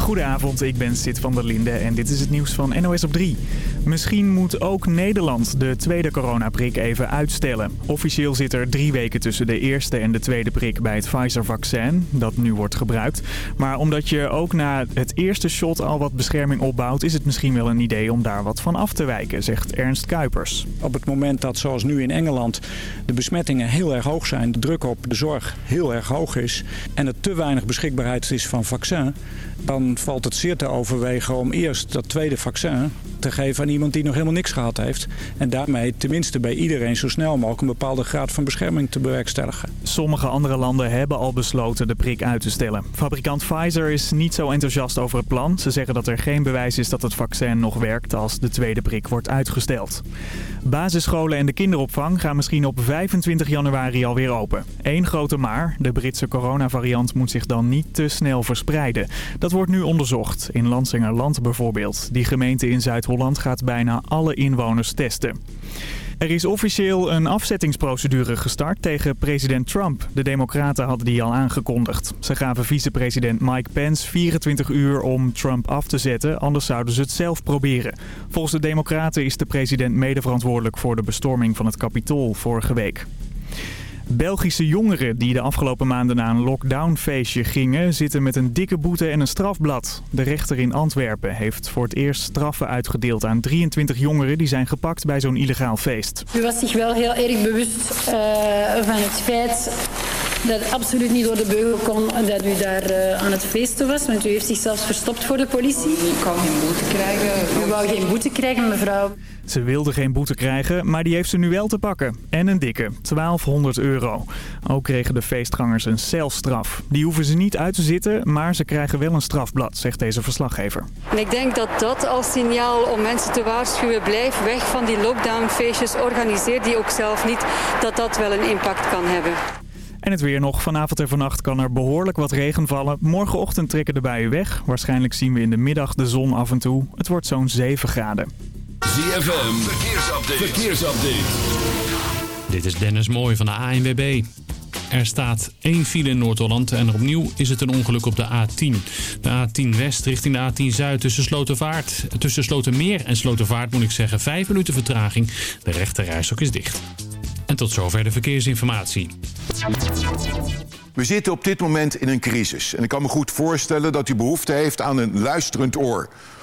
Goedenavond, ik ben Sid van der Linde en dit is het nieuws van NOS op 3. Misschien moet ook Nederland de tweede coronaprik even uitstellen. Officieel zit er drie weken tussen de eerste en de tweede prik bij het Pfizer-vaccin, dat nu wordt gebruikt. Maar omdat je ook na het eerste shot al wat bescherming opbouwt, is het misschien wel een idee om daar wat van af te wijken, zegt Ernst Kuipers. Op het moment dat, zoals nu in Engeland, de besmettingen heel erg hoog zijn, de druk op de zorg heel erg hoog is en er te weinig beschikbaarheid is van vaccin, dan valt het zeer te overwegen om eerst dat tweede vaccin te geven aan iemand die nog helemaal niks gehad heeft. En daarmee tenminste bij iedereen zo snel mogelijk een bepaalde graad van bescherming te bewerkstelligen. Sommige andere landen hebben al besloten de prik uit te stellen. Fabrikant Pfizer is niet zo enthousiast over het plan. Ze zeggen dat er geen bewijs is dat het vaccin nog werkt als de tweede prik wordt uitgesteld. Basisscholen en de kinderopvang gaan misschien op 25 januari alweer open. Eén grote maar, de Britse coronavariant moet zich dan niet te snel verspreiden. Dat wordt nu onderzocht, in Lansingerland bijvoorbeeld. Die gemeente in Zuid-Holland gaat bijna alle inwoners testen. Er is officieel een afzettingsprocedure gestart tegen president Trump. De democraten hadden die al aangekondigd. Ze gaven vicepresident Mike Pence 24 uur om Trump af te zetten, anders zouden ze het zelf proberen. Volgens de democraten is de president medeverantwoordelijk voor de bestorming van het Capitool vorige week. Belgische jongeren die de afgelopen maanden naar een lockdownfeestje gingen... zitten met een dikke boete en een strafblad. De rechter in Antwerpen heeft voor het eerst straffen uitgedeeld aan 23 jongeren... die zijn gepakt bij zo'n illegaal feest. U was zich wel heel erg bewust uh, van het feit dat het absoluut niet door de beugel kon dat u daar uh, aan het feesten was. Want u heeft zich zelfs verstopt voor de politie. Ik wou geen boete krijgen. U wou geen boete krijgen, mevrouw. Ze wilde geen boete krijgen, maar die heeft ze nu wel te pakken. En een dikke, 1200 euro. Ook kregen de feestgangers een celstraf. Die hoeven ze niet uit te zitten, maar ze krijgen wel een strafblad, zegt deze verslaggever. En ik denk dat dat als signaal om mensen te waarschuwen... blijf weg van die lockdownfeestjes, organiseer die ook zelf niet... dat dat wel een impact kan hebben. En het weer nog. Vanavond en vannacht kan er behoorlijk wat regen vallen. Morgenochtend trekken de buien weg. Waarschijnlijk zien we in de middag de zon af en toe. Het wordt zo'n 7 graden. ZFM, verkeersupdate. verkeersupdate. Dit is Dennis Mooij van de ANWB. Er staat één file in Noord-Holland en opnieuw is het een ongeluk op de A10. De A10 West richting de A10 Zuid tussen Slotervaart. Tussen Slotermeer en Slotervaart moet ik zeggen 5 minuten vertraging. De rechte reishok is dicht. En tot zover de verkeersinformatie. We zitten op dit moment in een crisis. En ik kan me goed voorstellen dat u behoefte heeft aan een luisterend oor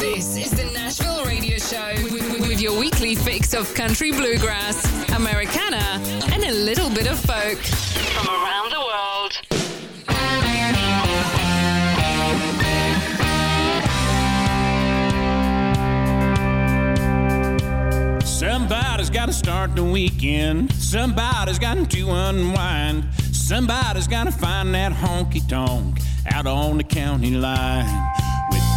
This is the Nashville Radio Show with, with- with your weekly fix of country bluegrass, Americana, and a little bit of folk from around the world. Somebody's got to start the weekend. Somebody's got to unwind. Somebody's got to find that honky tonk out on the county line.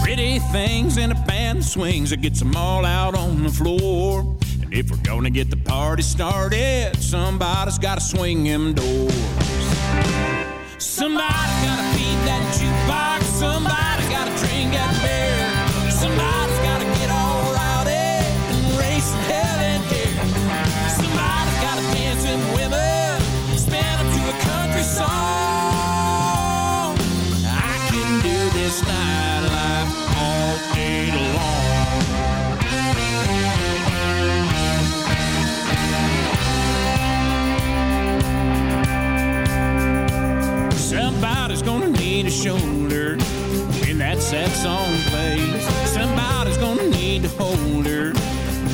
Pretty things and a band that swings that gets them all out on the floor. And if we're gonna get the party started, somebody's got to swing them doors. Somebody gotta feed that jukebox. That's that song plays. Somebody's gonna need to hold her,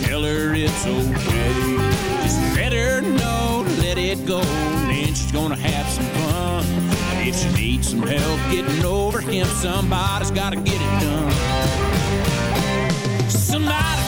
tell her it's okay. Just let her know let it go, then she's gonna have some fun. If she needs some help getting over him, somebody's gotta get it done. Somebody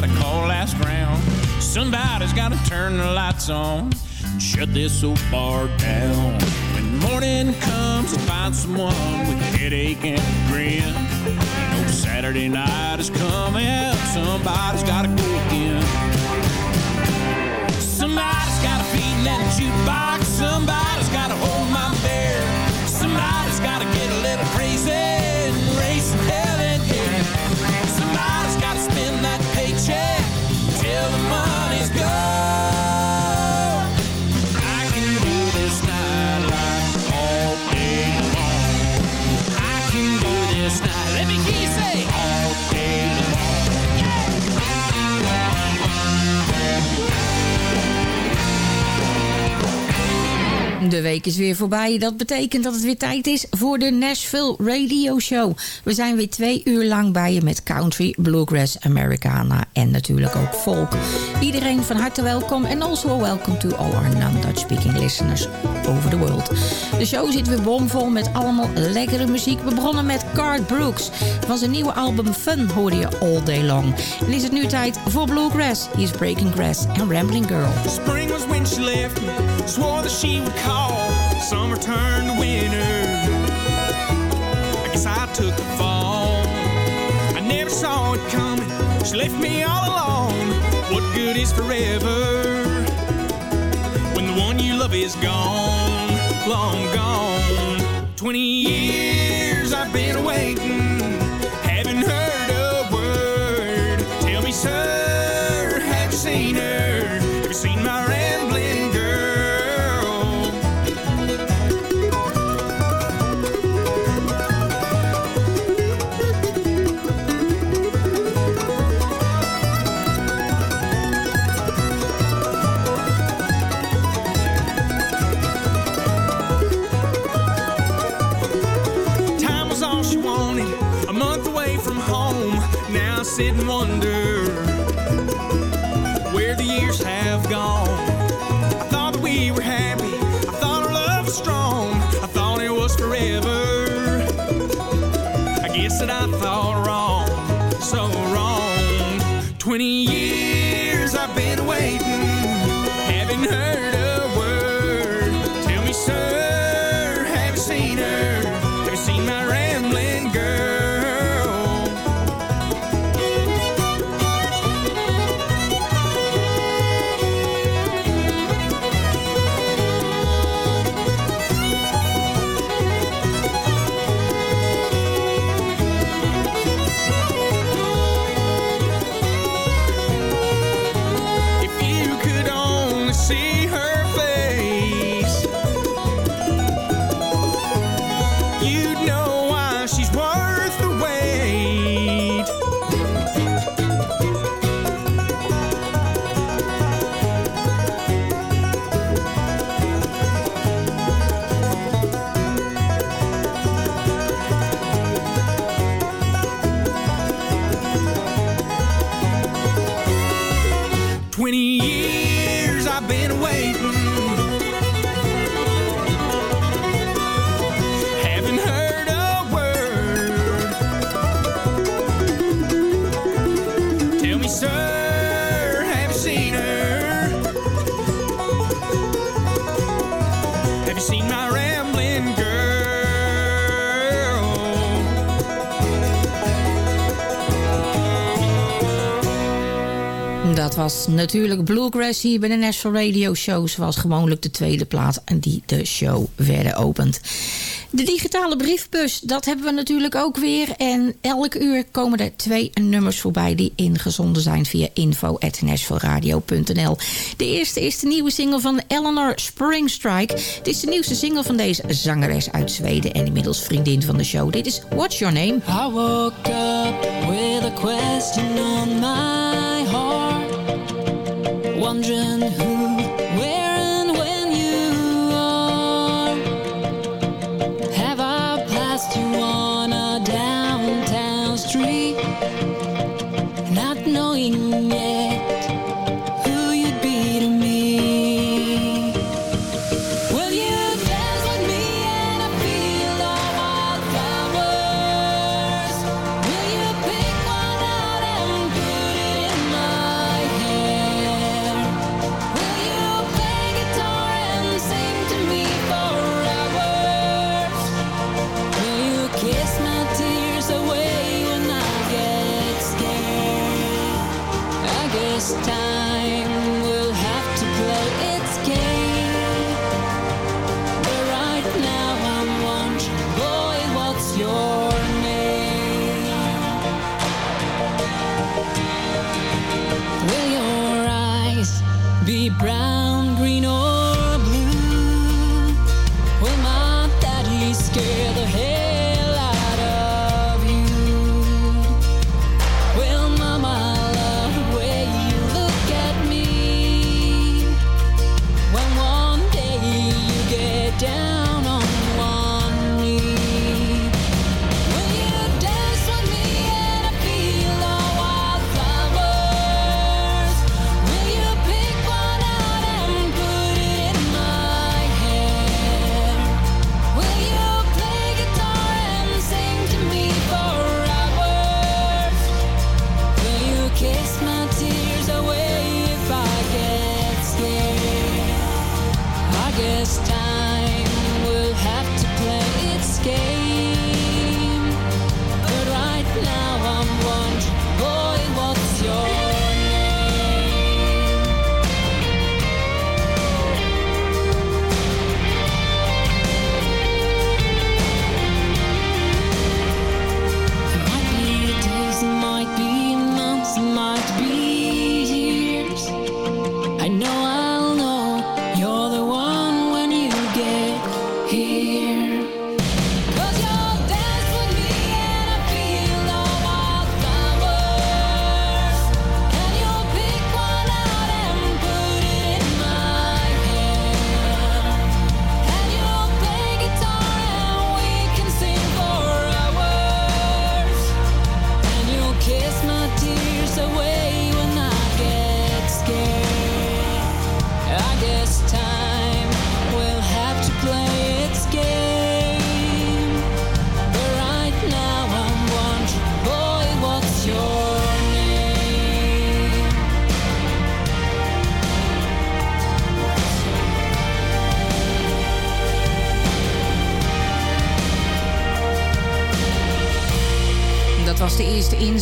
gotta call last round. Somebody's gotta turn the lights on and shut this old bar down. When morning comes, I find someone with a headache and a grin. You know Saturday night is coming. Somebody's gotta go again. Somebody's gotta feed that jukebox. Somebody's gotta hold my beer. Somebody's gotta get a little crazy De week is weer voorbij. Dat betekent dat het weer tijd is voor de Nashville Radio Show. We zijn weer twee uur lang bij je met country, bluegrass, Americana en natuurlijk ook folk. Iedereen van harte welkom en also welcome to all our non-Dutch speaking listeners over the world. De show zit weer bomvol met allemaal lekkere muziek. We begonnen met Card Brooks. Van zijn nieuwe album Fun hoorde je all day long. En is het nu tijd voor bluegrass. Hier is Breaking Grass en Rambling Girl. Spring was when she left me. Swore that she would call. Summer turned to winter. I guess I took the fall. I never saw it coming. She left me all alone. What good is forever when the one you love is gone, long gone? Twenty years I've been waiting, haven't heard a word. Tell me, sir, have you seen her? Natuurlijk Bluegrass hier bij de National Radio Show. Zoals gewoonlijk de tweede plaat en die de show werden opent. De digitale briefbus, dat hebben we natuurlijk ook weer. En elk uur komen er twee nummers voorbij die ingezonden zijn via info.nashvilleradio.nl. De eerste is de nieuwe single van Eleanor Springstrike. Het is de nieuwste single van deze zangeres uit Zweden en inmiddels vriendin van de show. Dit is What's Your Name? I woke up with a question on my wondering who,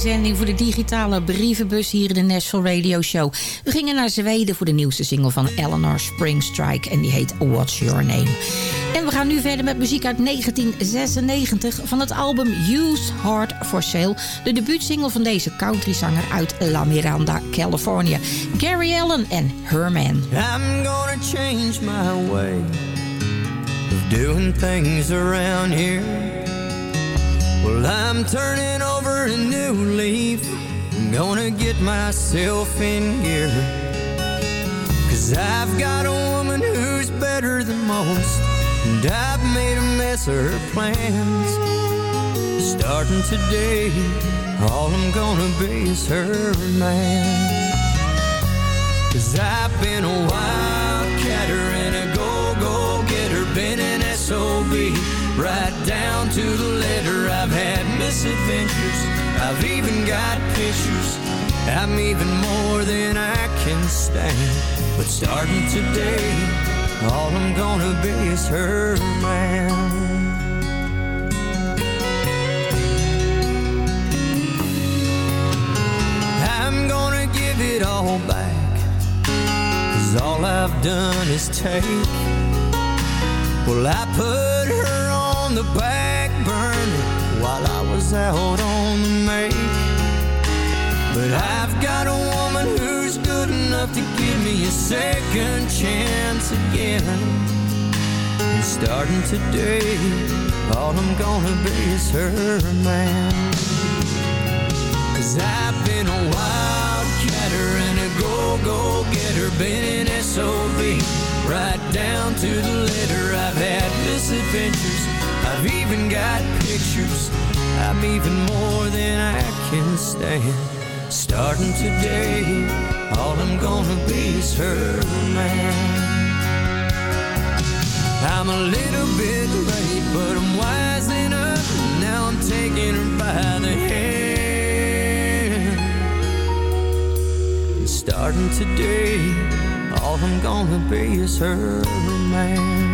eerste inzending voor de digitale brievenbus hier in de Nashville Radio Show. We gingen naar Zweden voor de nieuwste single van Eleanor Springstrike en die heet What's Your Name. En we gaan nu verder met muziek uit 1996 van het album Used Heart for Sale. De debuutsingle van deze countryzanger uit La Miranda, California. Gary Allen en Her Man. I'm change my way of doing things around here. Well, I'm turning a new leaf. I'm gonna get myself in gear. Cause I've got a woman who's better than most. And I've made a mess of her plans. Starting today, all I'm gonna be is her man. Cause I've been a wildcatter and a go-go-getter, been an SOB, right down to the letter. I've had misadventures, I've even got pictures. I'm even more than I can stand. But starting today, All I'm gonna be is her man. I'm gonna give it all back. Cause all I've done is take. Well, I put her on the back while I was out on the make. But I've got a woman who's good enough to give me a second chance again. And starting today, all I'm gonna be is her man. Cause I've been a wildcatter and a go-go-getter, been an SOB, right down to the letter. I've had misadventures, I've even got pictures. I'm even more than I can stand. Starting today, all I'm gonna be is her man. I'm a little bit late, but I'm wising up. Now I'm taking her by the hand. Starting today, all I'm gonna be is her man.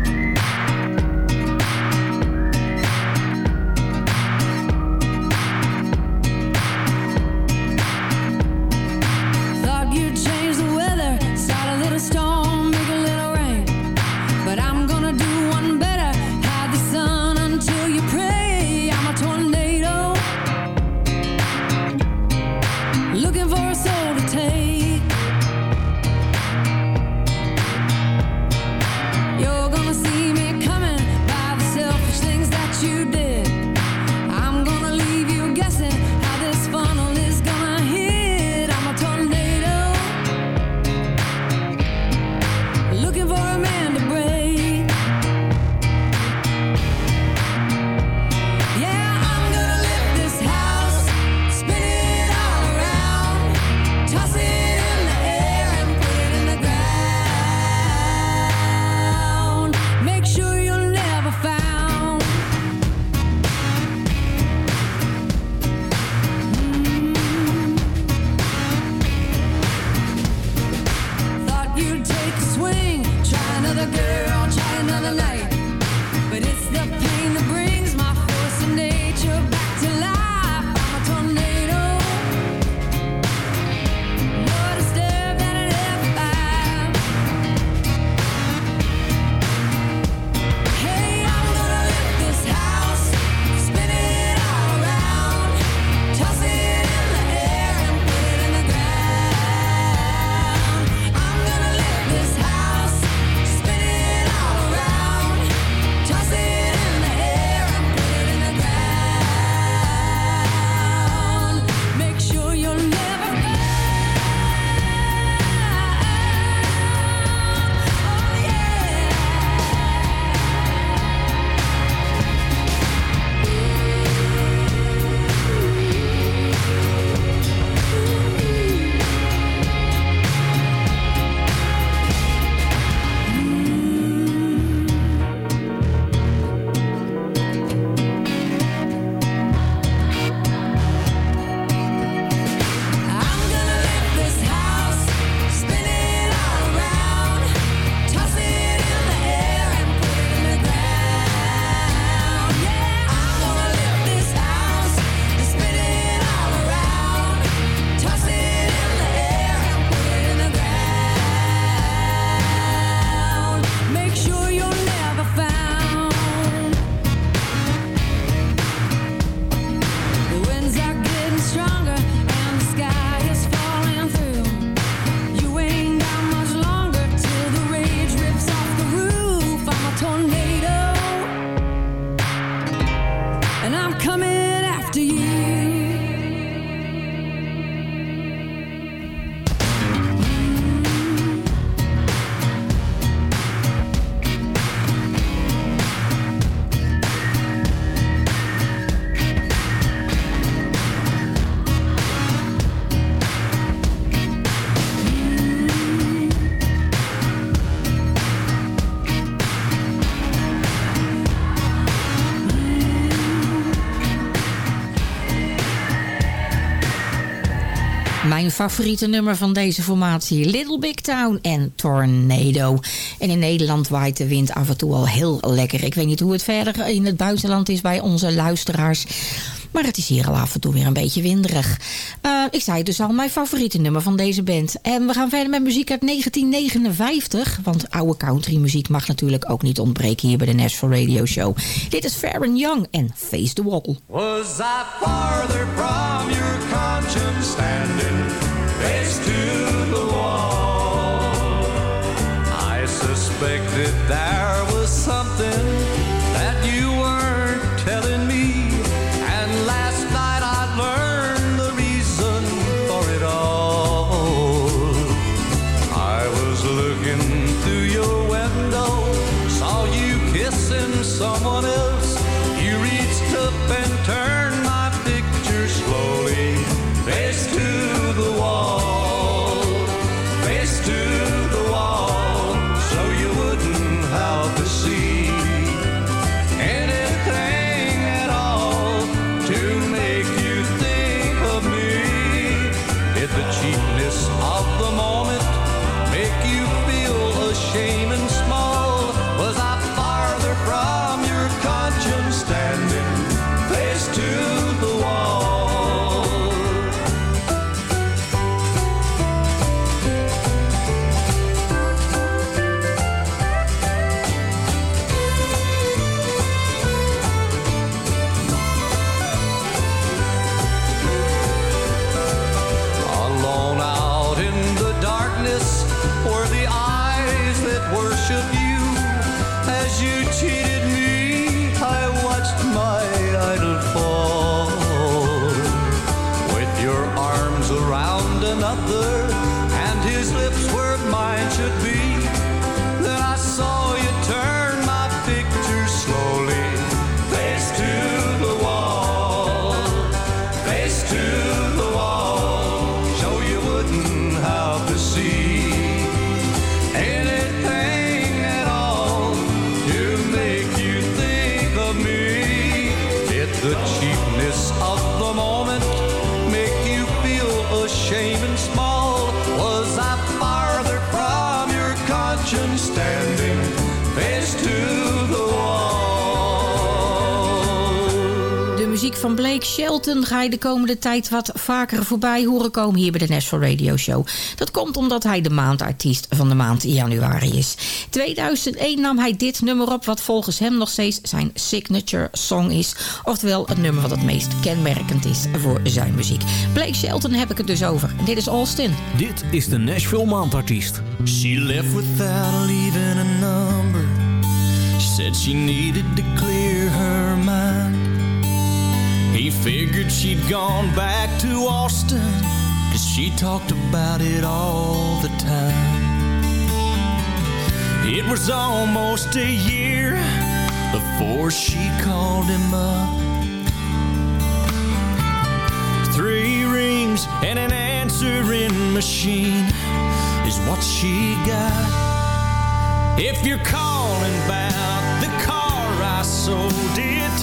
Mijn favoriete nummer van deze formatie. Little Big Town en Tornado. En in Nederland waait de wind af en toe al heel lekker. Ik weet niet hoe het verder in het buitenland is bij onze luisteraars. Maar het is hier al af en toe weer een beetje winderig. Eh, ik zei dus al, mijn favoriete nummer van deze band. En we gaan verder met muziek uit 1959. Want oude countrymuziek mag natuurlijk ook niet ontbreken hier bij de Nashville Radio Show. Dit is Farron Young en Face the Wall. Was I farther from your conscience standing face to the wall? I suspected there worship you. As you cheated van Blake Shelton ga je de komende tijd wat vaker voorbij horen komen hier bij de Nashville Radio Show. Dat komt omdat hij de maandartiest van de maand januari is. 2001 nam hij dit nummer op wat volgens hem nog steeds zijn signature song is. Oftewel het nummer wat het meest kenmerkend is voor zijn muziek. Blake Shelton heb ik het dus over. Dit is Austin. Dit is de Nashville Maandartiest. She left without leaving a number. Said she needed to clear her figured she'd gone back to Austin. Cause she talked about it all the time. It was almost a year before she called him up. Three rings and an answering machine is what she got. If you're calling about the car I sold it,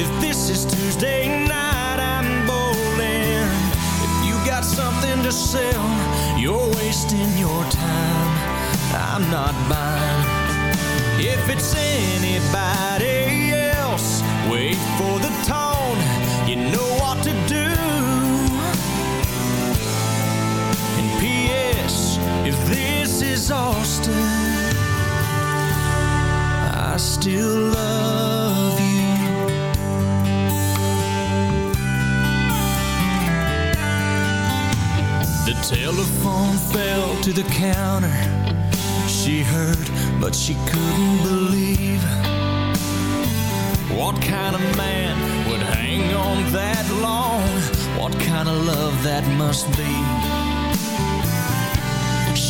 if this is Tuesday night I'm bowling. If you got something to sell, you're wasting your time. I'm not buying. If it's anybody else, wait for the tone. You know what to do. And P.S. If this is Austin, still love you. The telephone fell to the counter. She heard, but she couldn't believe. What kind of man would hang on that long? What kind of love that must be?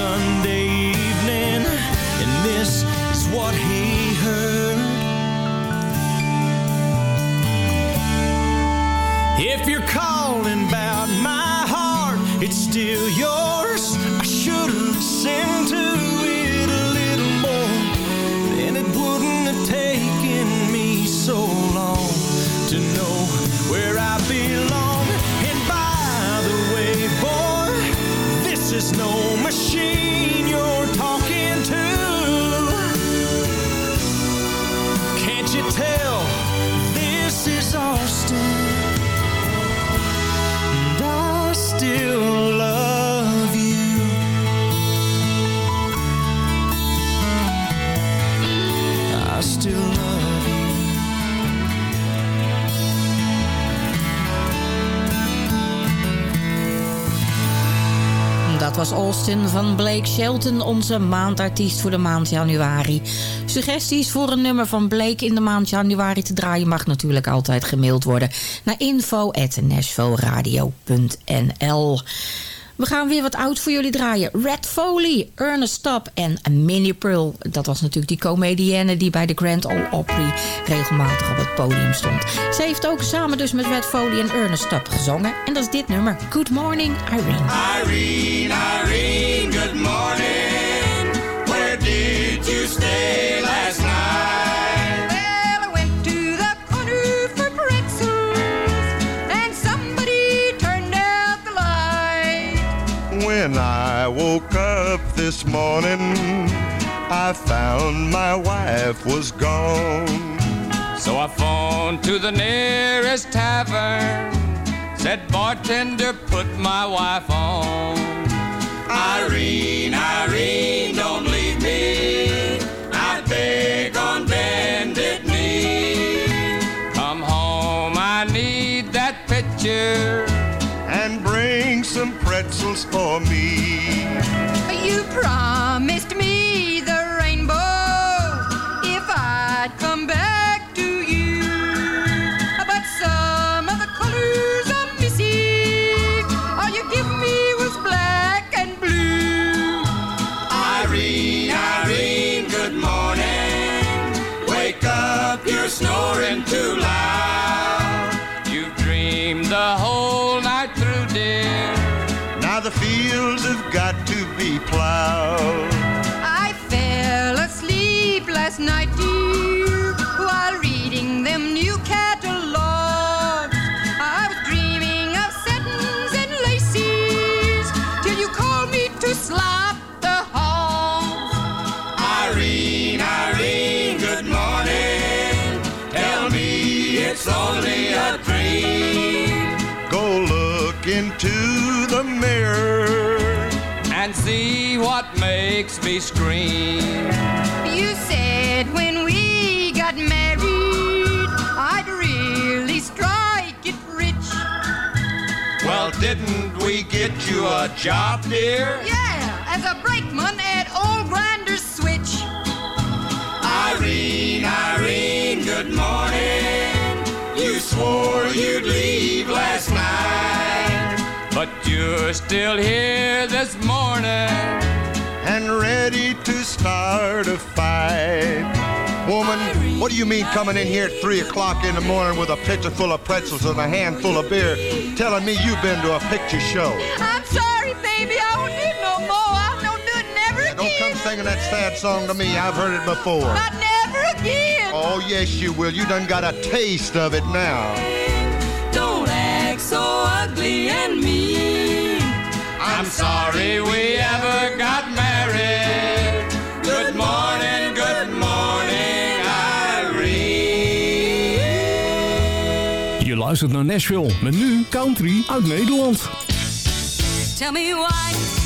Sunday evening, and this is what he heard. If you're calling about my heart, it's still yours. I should have listened to is no machine was Austin van Blake Shelton, onze maandartiest voor de maand januari. Suggesties voor een nummer van Blake in de maand januari te draaien... mag natuurlijk altijd gemaild worden naar info.nashvilleradio.nl. We gaan weer wat oud voor jullie draaien. Red Foley, Ernest Stapp en Minnie Pearl. Dat was natuurlijk die comedienne die bij de Grand Ole Opry regelmatig op het podium stond. Ze heeft ook samen dus met Red Foley en Ernest Stapp gezongen. En dat is dit nummer, Good Morning Irene. Irene, Irene, good morning. Where did you stay When I woke up this morning, I found my wife was gone. So I phoned to the nearest tavern. Said, bartender, put my wife on. Irene, Irene, don't leave me. I beg on bended knee. Come home, I need that picture. Some pretzels for me. You promised me be what makes me scream. You said when we got married, I'd really strike it rich. Well, didn't we get you a job, dear? Yeah, as a brakeman at Old Grinder's Switch. Irene, Irene, good morning. You swore you'd leave last night. But you're still here this morning. And ready to start a fight. Woman, what do you mean coming in here at 3 o'clock in the morning with a pitcher full of pretzels and a handful of beer, telling me you've been to a picture show? I'm sorry, baby. I won't do it no more. I don't do it never again. Don't come singing that sad song to me. I've heard it before. Not never again. Oh, yes, you will. You done got a taste of it now. Don't act so ugly and mean. I'm sorry we ever got married. Luistert naar Nashville met nu country uit Nederland. Tell me why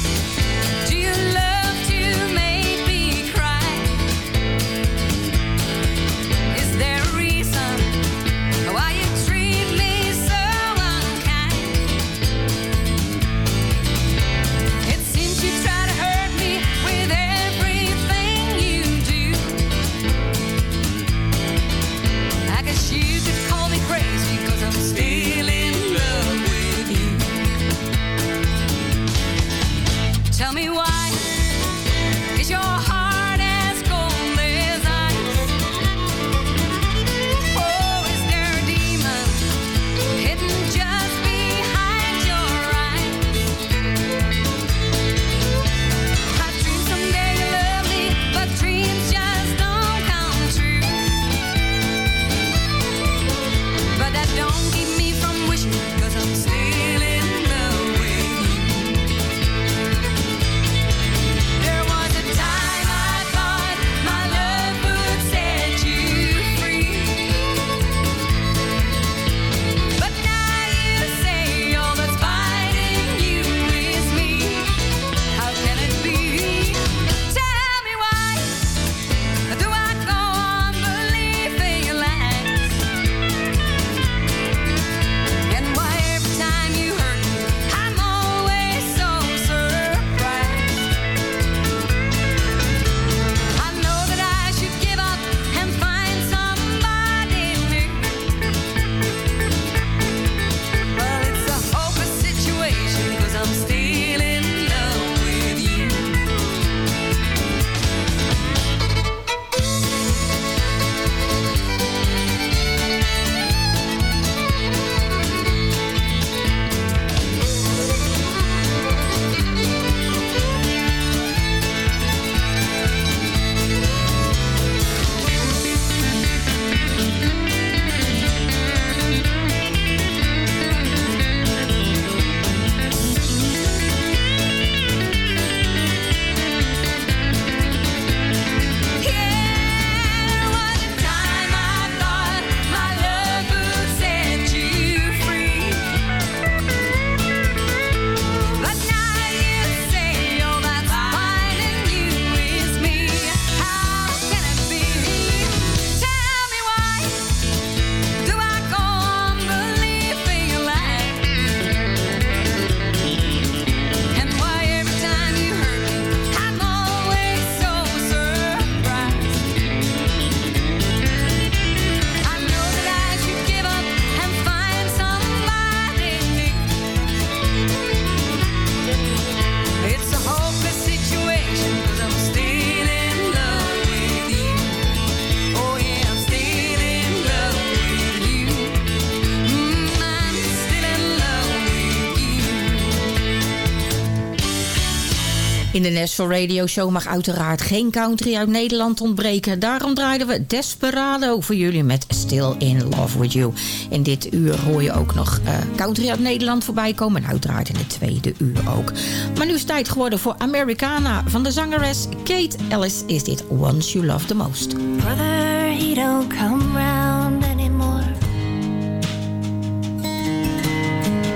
de National Radio Show mag uiteraard geen country uit Nederland ontbreken. Daarom draaiden we Desperado voor jullie met Still in Love With You. In dit uur hoor je ook nog eh, country uit Nederland voorbij komen. Nou, en uiteraard in de tweede uur ook. Maar nu is het tijd geworden voor Americana van de zangeres Kate Ellis. Is dit Once You Love The Most. Brother, he don't come around. anymore.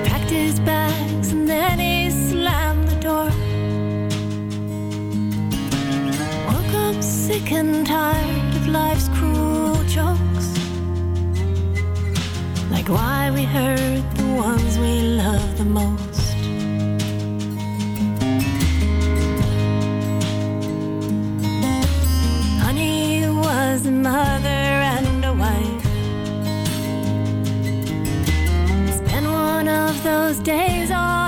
Packed bags and then he slammed the door. sick and tired of life's cruel jokes. Like why we hurt the ones we love the most. Honey was a mother and a wife. It's been one of those days on.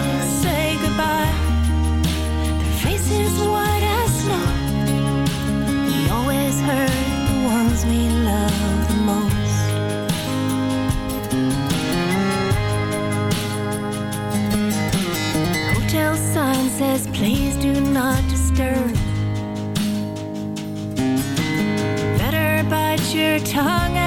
says, please do not disturb. Better bite your tongue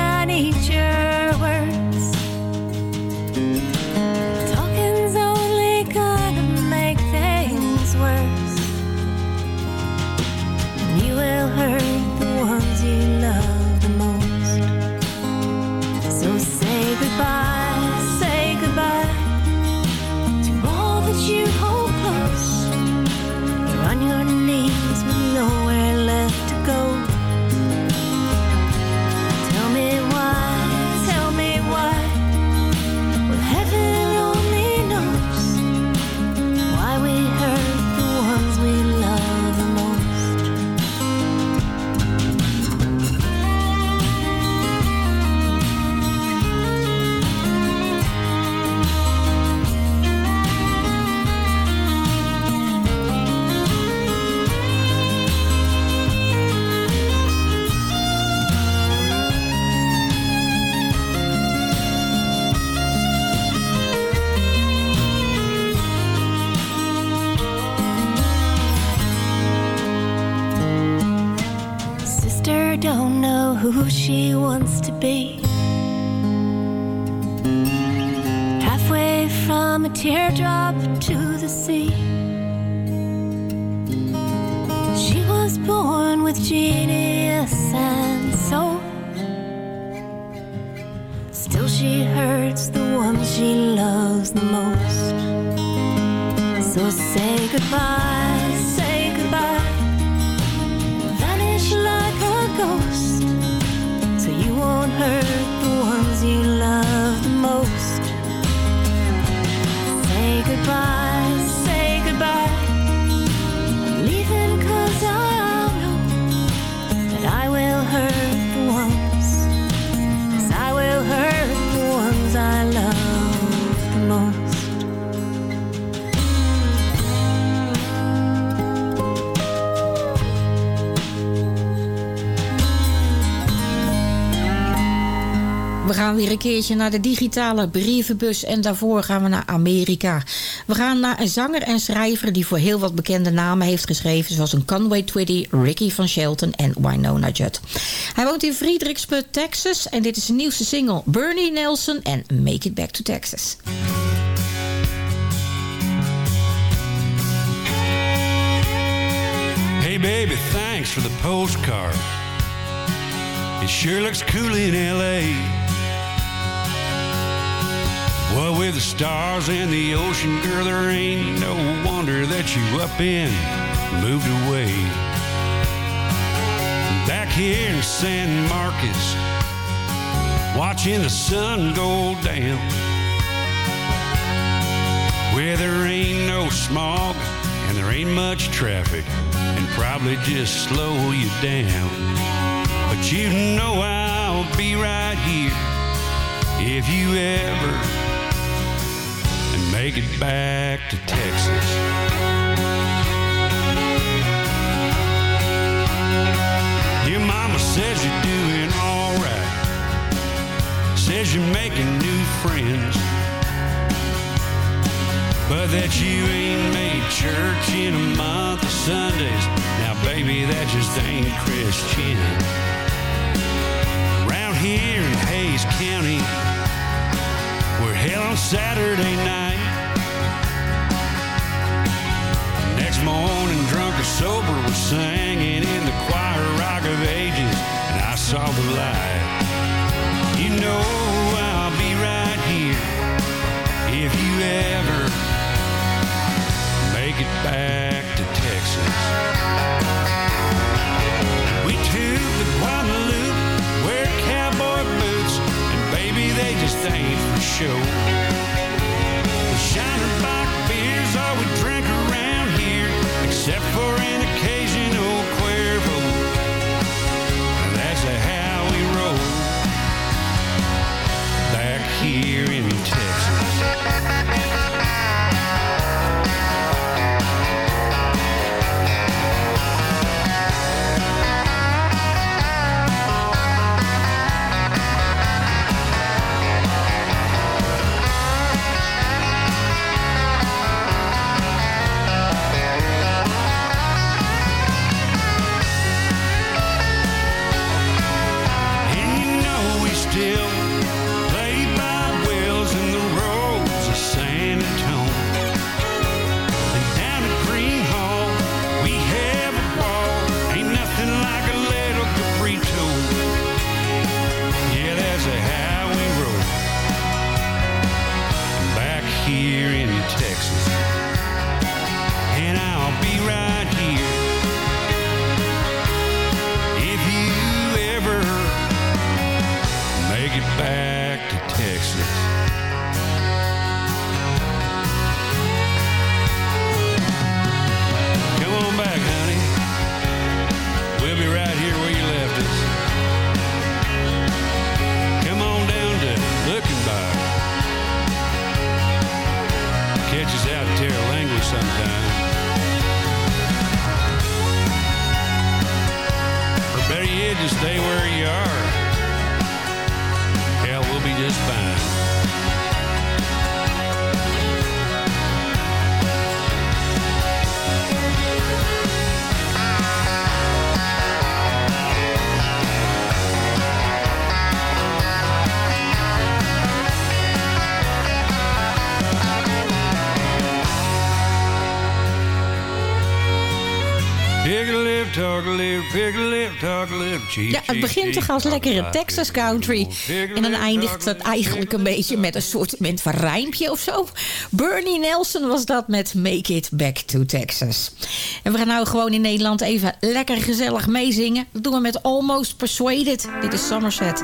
een keertje naar de digitale brievenbus en daarvoor gaan we naar Amerika. We gaan naar een zanger en schrijver die voor heel wat bekende namen heeft geschreven... zoals een Conway Twitty, Ricky van Shelton en Winona Judd. Hij woont in Fredericksburg, Texas en dit is zijn nieuwste single Bernie Nelson en Make It Back to Texas. Hey, baby, thanks for the postcard. It sure looks cool in LA. Well, with the stars and the ocean, girl, there ain't no wonder that you up and moved away. Back here in San Marcos, watching the sun go down. Where there ain't no smog and there ain't much traffic, and probably just slow you down. But you know I'll be right here if you ever make it back to Texas. Your mama says you're doing alright. Says you're making new friends. But that you ain't made church in a month of Sundays. Now, baby, that just ain't Christian. Around here in Hays County, we're hell on Saturday night. Next morning, drunk or sober, we're singing in the choir rock of ages, and I saw the light. You know I'll be right here if you ever make it back to Texas. We took the Guadalupe, wear cowboy boots, and baby, they just ain't for show. The except for an occasional Texas. Begint toch als lekkere Texas country. En dan eindigt het eigenlijk een beetje met een soort van rijmpje of zo. Bernie Nelson was dat met Make It Back to Texas. En we gaan nou gewoon in Nederland even lekker gezellig meezingen. Dat doen we met Almost Persuaded. Dit is Somerset.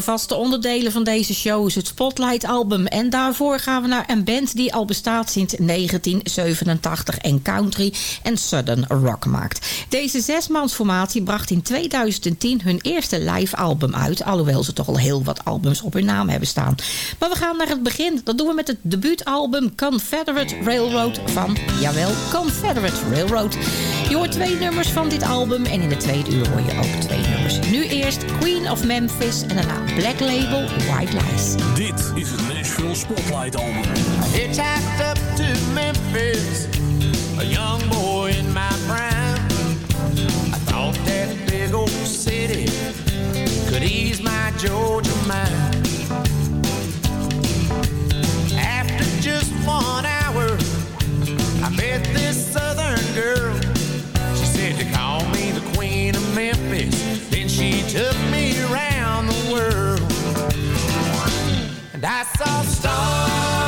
De vaste onderdelen van deze show is het Spotlight album. En daarvoor gaan we naar een band die al bestaat sinds 1987 en country en southern rock maakt. Deze zesmansformatie bracht in 2010 hun eerste live album uit. Alhoewel ze toch al heel wat albums op hun naam hebben staan. Maar we gaan naar het begin. Dat doen we met het debuutalbum Confederate Railroad van, jawel, Confederate Railroad. Je hoort twee nummers van dit album en in de tweede uur hoor je ook twee nummers. Nu eerst Queen of Memphis en daarna Black Label White Lies. Dit is het Nashville Spotlight Album. Hitchhiked up to Memphis, a young boy in my prime. I thought that big old city could ease my Georgia mind. After just one hour, I met this southern girl. She said to call me the queen of Memphis. Then she took me around the world. And I saw stars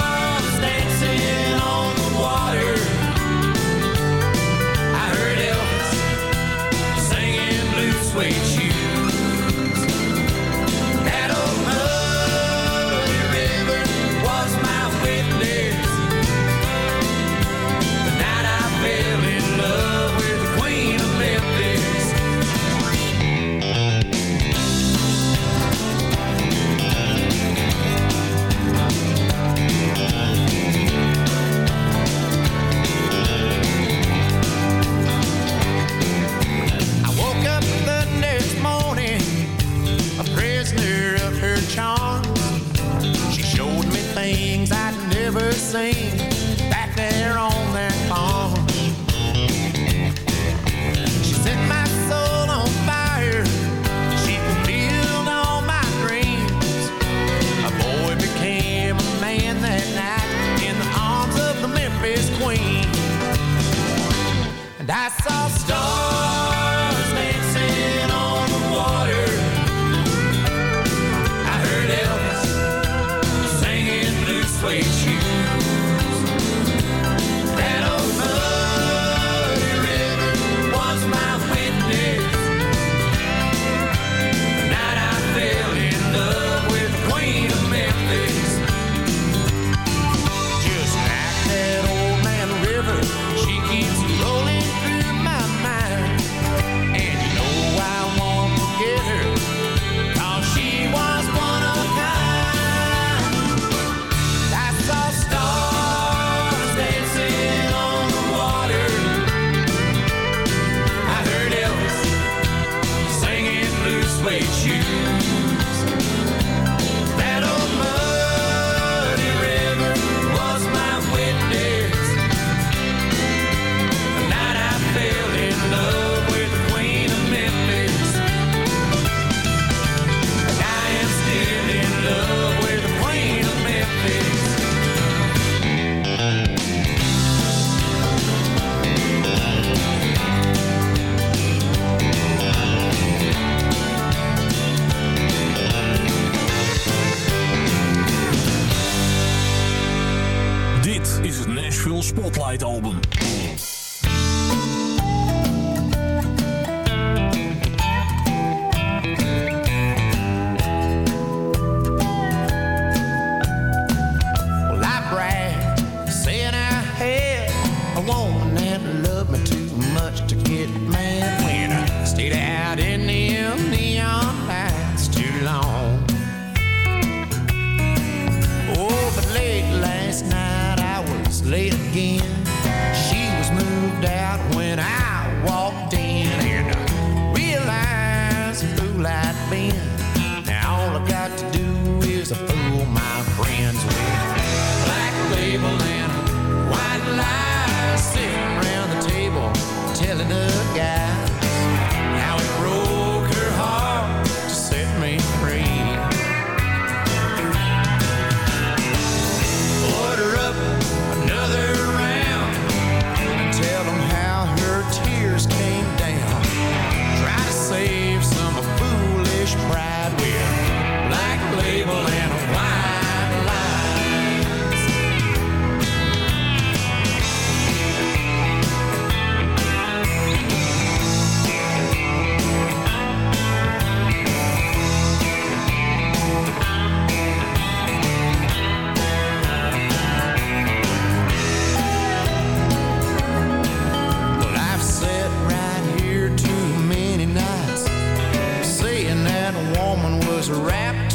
was wrapped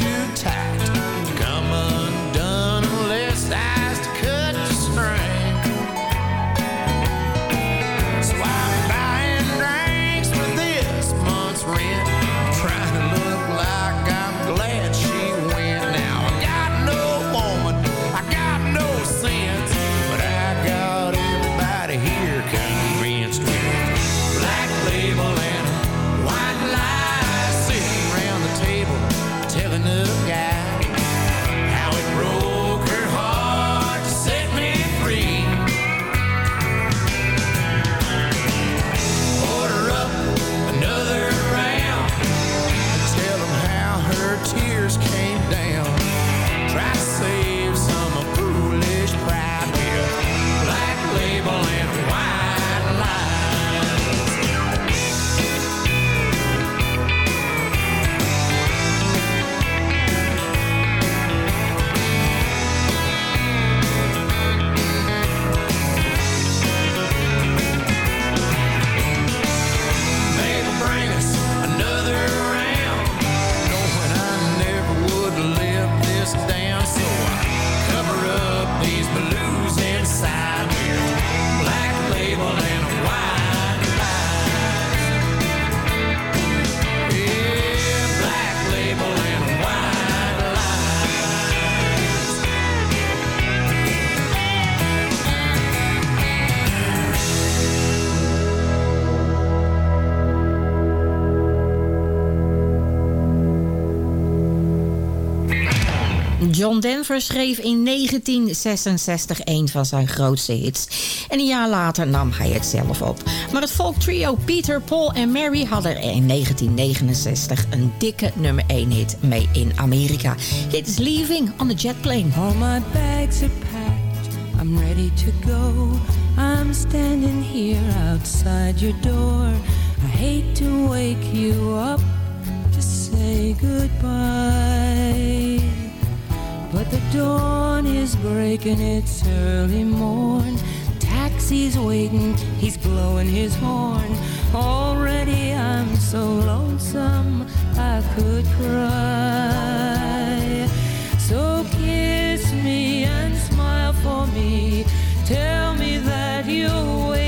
John Denver schreef in 1966 een van zijn grootste hits. En een jaar later nam hij het zelf op. Maar het folktrio Peter, Paul en Mary hadden er in 1969 een dikke nummer 1 hit mee in Amerika. Dit is Leaving on a Jet Plane. All my bags are packed, I'm ready to go. I'm standing here outside your door. I hate to wake you up to say goodbye. But the dawn is breaking, it's early morn. Taxi's waiting, he's blowing his horn. Already I'm so lonesome, I could cry. So kiss me and smile for me. Tell me that you'll wait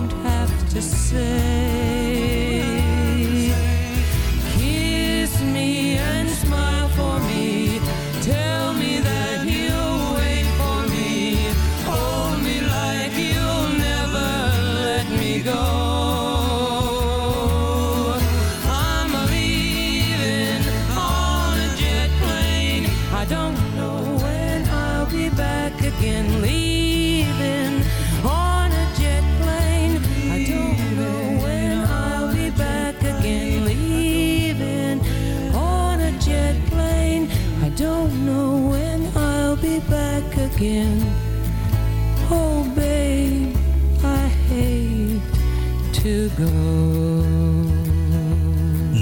to say. Again. Oh, babe, I hate to go.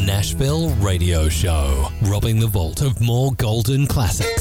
Nashville Radio Show, robbing the vault of more golden classics.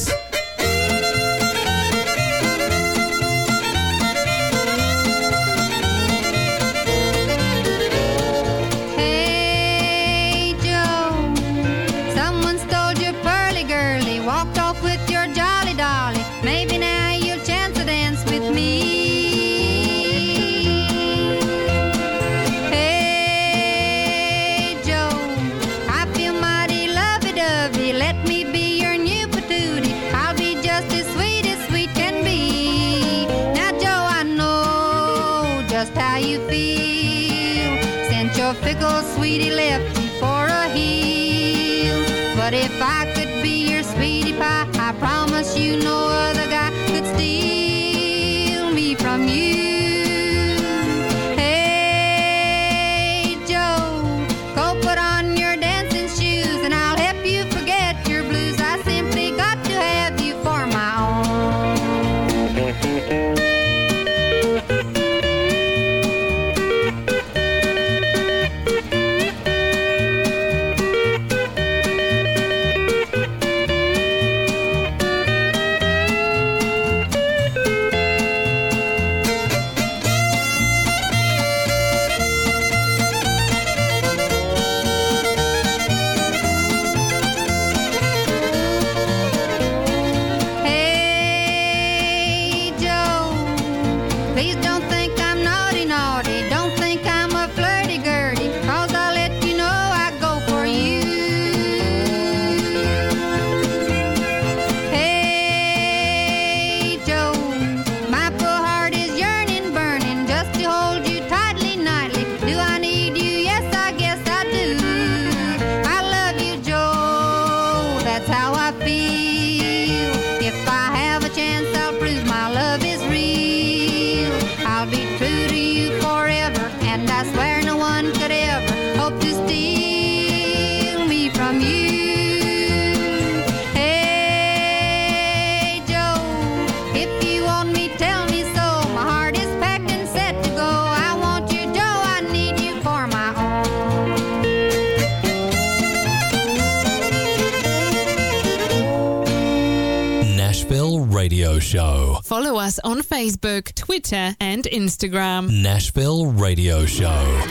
Follow us on Facebook, Twitter, and Instagram. Nashville Radio Show. I've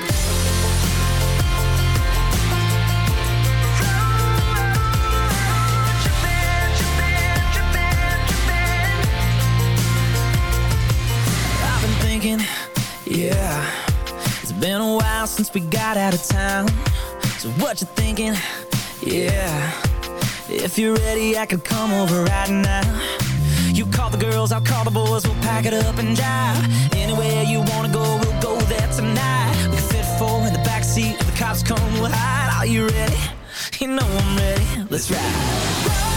been thinking, yeah, it's been a while since we got out of town. So what you thinking? Yeah, if you're ready, I could come over right now. You call the girls, I'll call the boys, we'll pack it up and drive. Anywhere you wanna go, we'll go there tonight. We can fit four in the back seat, if the cops come, we'll hide. Are you ready? You know I'm ready. Let's ride.